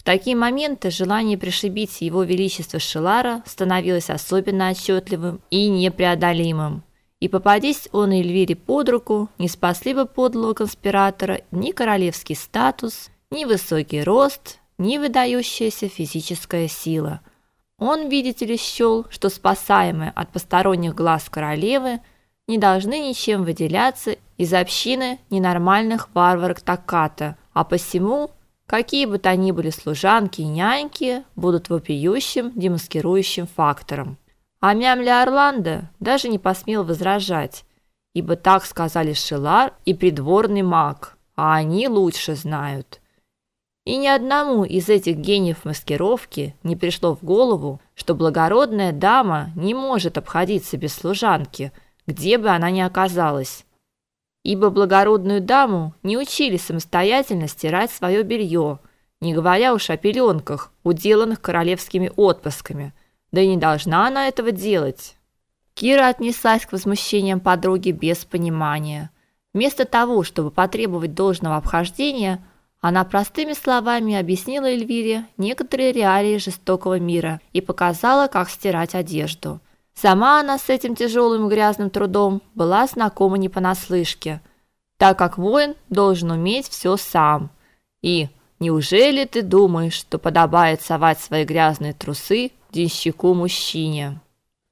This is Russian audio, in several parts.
В такие моменты желание пришибить его величество Шелара становилось особенно отчетливым и непреодолимым. И попадись он Эльвире под руку, не спасли бы подлого конспиратора ни королевский статус, ни высокий рост, ни выдающаяся физическая сила. Он, видите ли, счел, что спасаемые от посторонних глаз королевы не должны ничем выделяться из общины ненормальных варварок Таката, а посему какие бы то ни были служанки и няньки будут вопиющим демаскирующим фактором. А Мямля Орландо даже не посмел возражать, ибо так сказали Шилар и придворный маг, а они лучше знают. И ни одному из этих гениев маскировки не пришло в голову, что благородная дама не может обходиться без служанки, где бы она ни оказалась. Ибо благородную даму не учили самостоятельно стирать свое белье, не говоря уж о пеленках, уделанных королевскими отпусками – да и не должна она этого делать. Кира отнеслась к возмущениям подруги без понимания. Вместо того, чтобы потребовать должного обхождения, она простыми словами объяснила Эльвире некоторые реалии жестокого мира и показала, как стирать одежду. Сама она с этим тяжелым грязным трудом была знакома не понаслышке, так как воин должен уметь все сам. И неужели ты думаешь, что подобает совать свои грязные трусы денщику мужчине.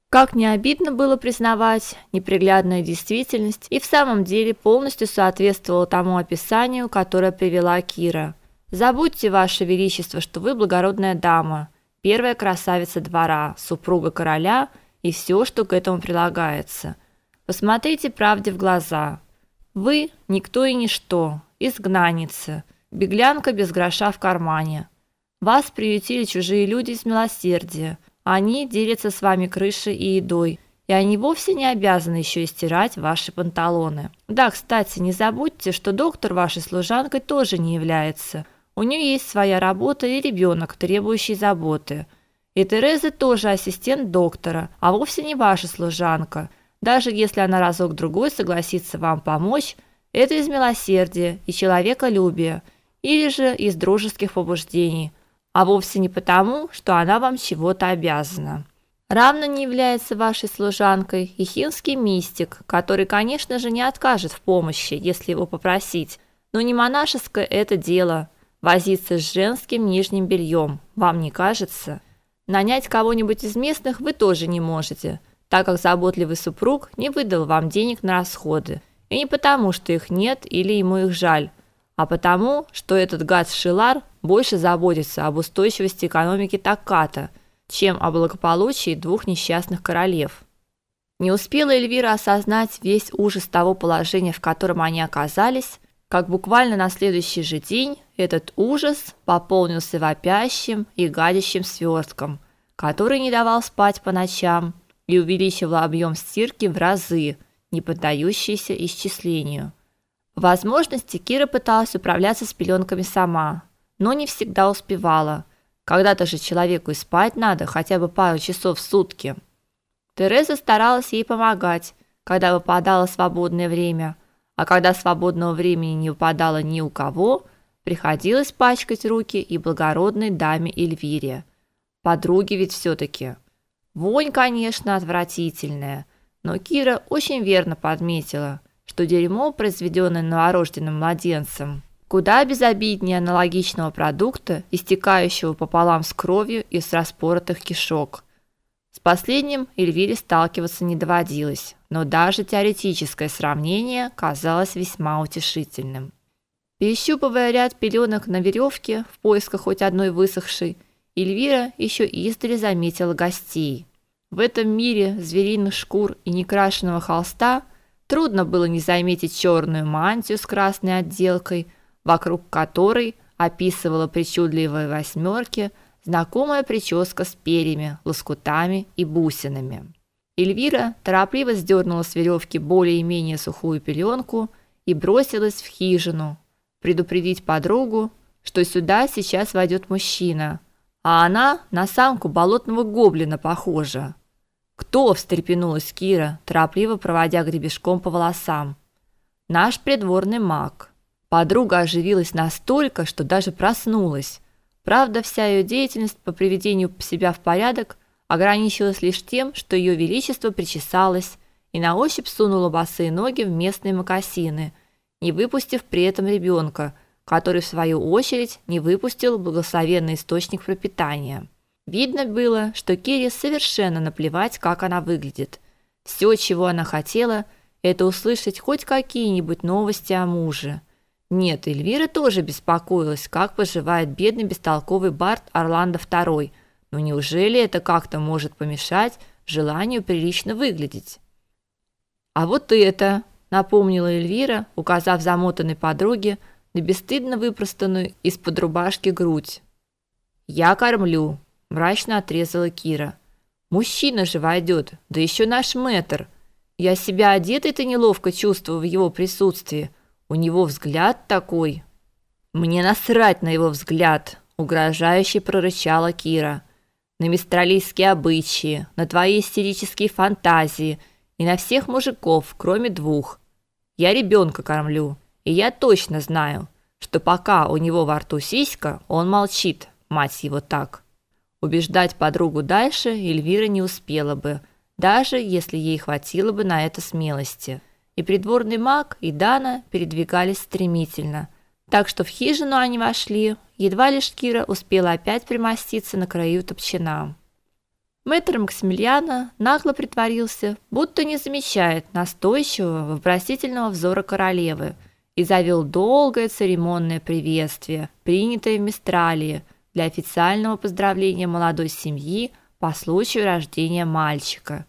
Как не обидно было признавать, неприглядная действительность и в самом деле полностью соответствовала тому описанию, которое привела Кира. Забудьте, ваше величество, что вы благородная дама, первая красавица двора, супруга короля и все, что к этому прилагается. Посмотрите правде в глаза. Вы никто и ничто, изгнанница, беглянка без гроша в кармане. Вас приютили чужие люди из милосердия. Они делятся с вами крышей и едой, и они вовсе не обязаны еще и стирать ваши панталоны. Да, кстати, не забудьте, что доктор вашей служанкой тоже не является. У нее есть своя работа и ребенок, требующий заботы. И Тереза тоже ассистент доктора, а вовсе не ваша служанка. Даже если она разок другой согласится вам помочь, это из милосердия и человеколюбия, или же из дружеских побуждений – а вовсе не потому, что она вам чего-то обязана. Равно не является вашей служанкой и хинский мистик, который, конечно же, не откажет в помощи, если его попросить. Но не монашеское это дело возиться с женским нижним бельем, вам не кажется? Нанять кого-нибудь из местных вы тоже не можете, так как заботливый супруг не выдал вам денег на расходы. И не потому, что их нет или ему их жаль, а потому, что этот гад Шилар больше заботится об устойчивости экономики Такката, чем о благополучии двух несчастных королев. Не успела Эльвира осознать весь ужас того положения, в котором они оказались, как буквально на следующий же день этот ужас пополнился вопящим и гадящим свертком, который не давал спать по ночам и увеличивал объем стирки в разы, не поддающийся исчислению. По возможности Кира пыталась управляться с пеленками сама, но не всегда успевала. Когда-то же человеку и спать надо хотя бы пару часов в сутки. Тереза старалась ей помогать, когда выпадало свободное время, а когда свободного времени не выпадало ни у кого, приходилось пачкать руки и благородной даме Эльвире. Подруги ведь все таки Вонь, конечно, отвратительная, но Кира очень верно подметила, что дерьмо, произведенное новорожденным младенцем, куда безобиднее аналогичного продукта, истекающего пополам с кровью из распоротых кишок. С последним Эльвире сталкиваться не доводилось, но даже теоретическое сравнение казалось весьма утешительным. Перещупывая ряд пеленок на веревке в поисках хоть одной высохшей, Эльвира еще издали заметила гостей. В этом мире звериных шкур и некрашенного холста – Трудно было не заметить черную мантию с красной отделкой, вокруг которой описывала причудливые восьмерки знакомая прическа с перьями, лоскутами и бусинами. Эльвира торопливо сдернула с веревки более-менее сухую пеленку и бросилась в хижину, предупредить подругу, что сюда сейчас войдет мужчина, а она на самку болотного гоблина похожа. Кто встрепенулась Кира, торопливо проводя гребешком по волосам. Наш придворный маг. Подруга оживилась настолько, что даже проснулась. Правда, вся ее деятельность по приведению себя в порядок ограничилась лишь тем, что ее величество причесалось и на ощупь сунула босые ноги в местные мокасины, не выпустив при этом ребенка, который в свою очередь не выпустил благословенный источник пропитания. Видно было, что Кире совершенно наплевать, как она выглядит. Все, чего она хотела, это услышать хоть какие-нибудь новости о муже. Нет, Эльвира тоже беспокоилась, как поживает бедный бестолковый бард Орландо II. Но неужели это как-то может помешать желанию прилично выглядеть? А вот это, напомнила Эльвира, указав замотанной подруге на бесстыдно выпростанную из-под рубашки грудь. Я кормлю, мрачно отрезала Кира. Мужчина же войдет, да еще наш мэтр. Я себя одетой-то неловко чувствую в его присутствии. У него взгляд такой. Мне насрать на его взгляд, угрожающе прорычала Кира. На мистралийские обычаи, на твои истерические фантазии и на всех мужиков, кроме двух. Я ребенка кормлю, и я точно знаю, что пока у него во рту сиська, он молчит, мать его так. Убеждать подругу дальше Эльвира не успела бы, даже если ей хватило бы на это смелости и придворный маг, и Дана передвигались стремительно, так что в хижину они вошли, едва лишь Кира успела опять примоститься на краю топчина. Мэтр Максимилиана нагло притворился, будто не замечает настойчивого вопросительного взора королевы и завел долгое церемонное приветствие, принятое в Мистралии для официального поздравления молодой семьи по случаю рождения мальчика –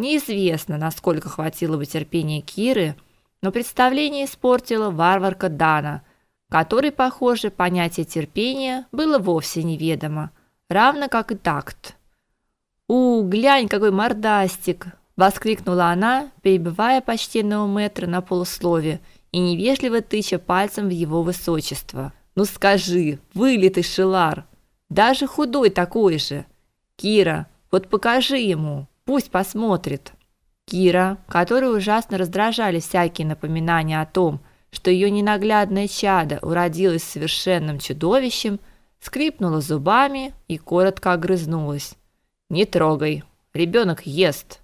Неизвестно, насколько хватило бы терпения Киры, но представление испортила варварка Дана, которой, похоже, понятие терпения было вовсе неведомо, равно как и такт. «У, глянь, какой мордастик!» – воскликнула она, перебивая почтенного мэтра на полуслове и невежливо тыча пальцем в его высочество. «Ну скажи, вылитый шелар! Даже худой такой же! Кира, вот покажи ему!» Пусть посмотрит. Кира, которую ужасно раздражали всякие напоминания о том, что ее ненаглядное чадо уродилось совершенным чудовищем, скрипнула зубами и коротко огрызнулась. Не трогай, ребенок ест.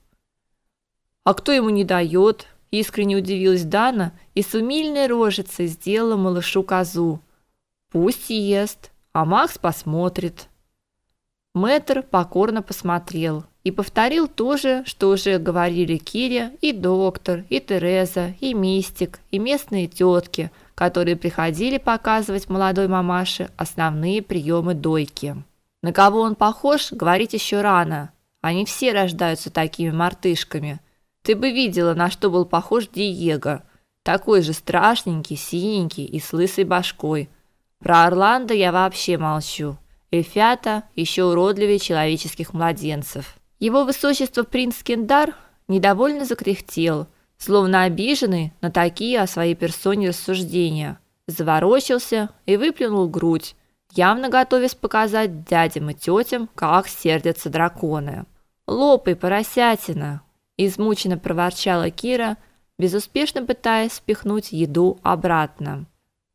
А кто ему не дает? Искренне удивилась Дана и с умильной рожицей сделала малышу козу. Пусть ест, а Макс посмотрит. Мэтр покорно посмотрел и повторил то же, что уже говорили Киря и доктор, и Тереза, и мистик, и местные тетки, которые приходили показывать молодой мамаше основные приемы дойки. На кого он похож, говорить еще рано. Они все рождаются такими мартышками. Ты бы видела, на что был похож Диего. Такой же страшненький, синенький и с лысой башкой. Про Орландо я вообще молчу. Эльфята еще уродливее человеческих младенцев. Его высочество принц Кендар недовольно закряхтел, словно обиженный на такие о своей персоне рассуждения. Заворочился и выплюнул грудь, явно готовясь показать дядям и тетям, как сердятся драконы. «Лопай, поросятина!» – измученно проворчала Кира, безуспешно пытаясь спихнуть еду обратно.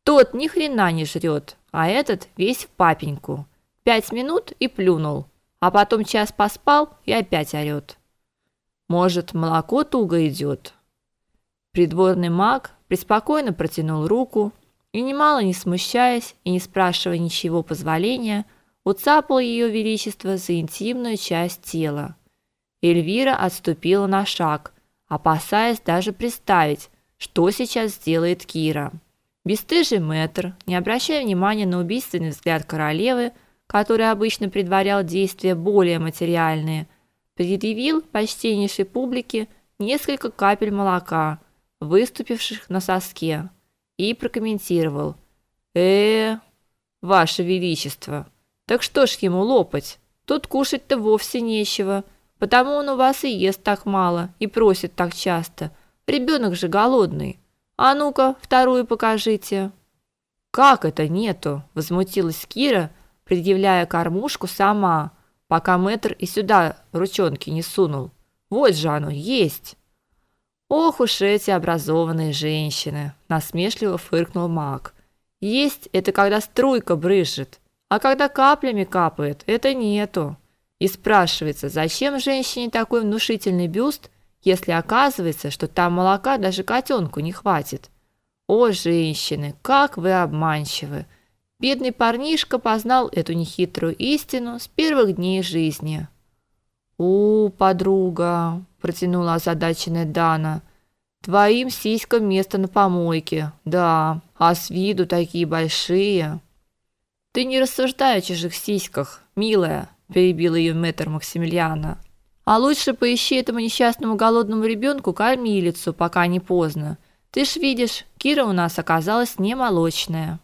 Тот ни хрена не жрет, а этот весь в папеньку. Пять минут и плюнул а потом час поспал и опять орёт. Может, молоко туго идет. Придворный маг преспокойно протянул руку и немало не смущаясь и не спрашивая ничего позволения, уцапал ее величество за интимную часть тела. Эльвира отступила на шаг, опасаясь даже представить, что сейчас сделает Кира. Бесстыжий мэтр, не обращая внимания на убийственный взгляд королевы, который обычно предварял действия более материальные, предъявил почтеннейшей публике несколько капель молока, выступивших на соске, и прокомментировал: "Э, ваше величество, так что ж ему лопать? Тут кушать-то вовсе нечего, потому он у вас и ест так мало и просит так часто. Ребенок же голодный. А ну-ка, вторую покажите". Как это нету? возмутилась Кира предъявляя кормушку сама, пока мэтр и сюда ручонки не сунул. Вот же оно есть. Ох уж эти образованные женщины, насмешливо фыркнул Мак. Есть это когда струйка брызжет, А когда каплями капает, это нету. И спрашивается, зачем женщине такой внушительный бюст, если оказывается, что там молока даже котенку не хватит. О, женщины, как вы обманчивы. Бедный парнишка познал эту нехитрую истину с первых дней жизни. "У, подруга", протянула озадаченная Дана. "Твоим сиськам место на помойке. Да, а с виду такие большие". Ты не рассуждай о чужих сиськах, милая, перебил ее мэтр Максимилиана. А лучше поищи этому несчастному голодному ребенку кормилицу, пока не поздно. Ты ж видишь, Кира у нас оказалась не молочная.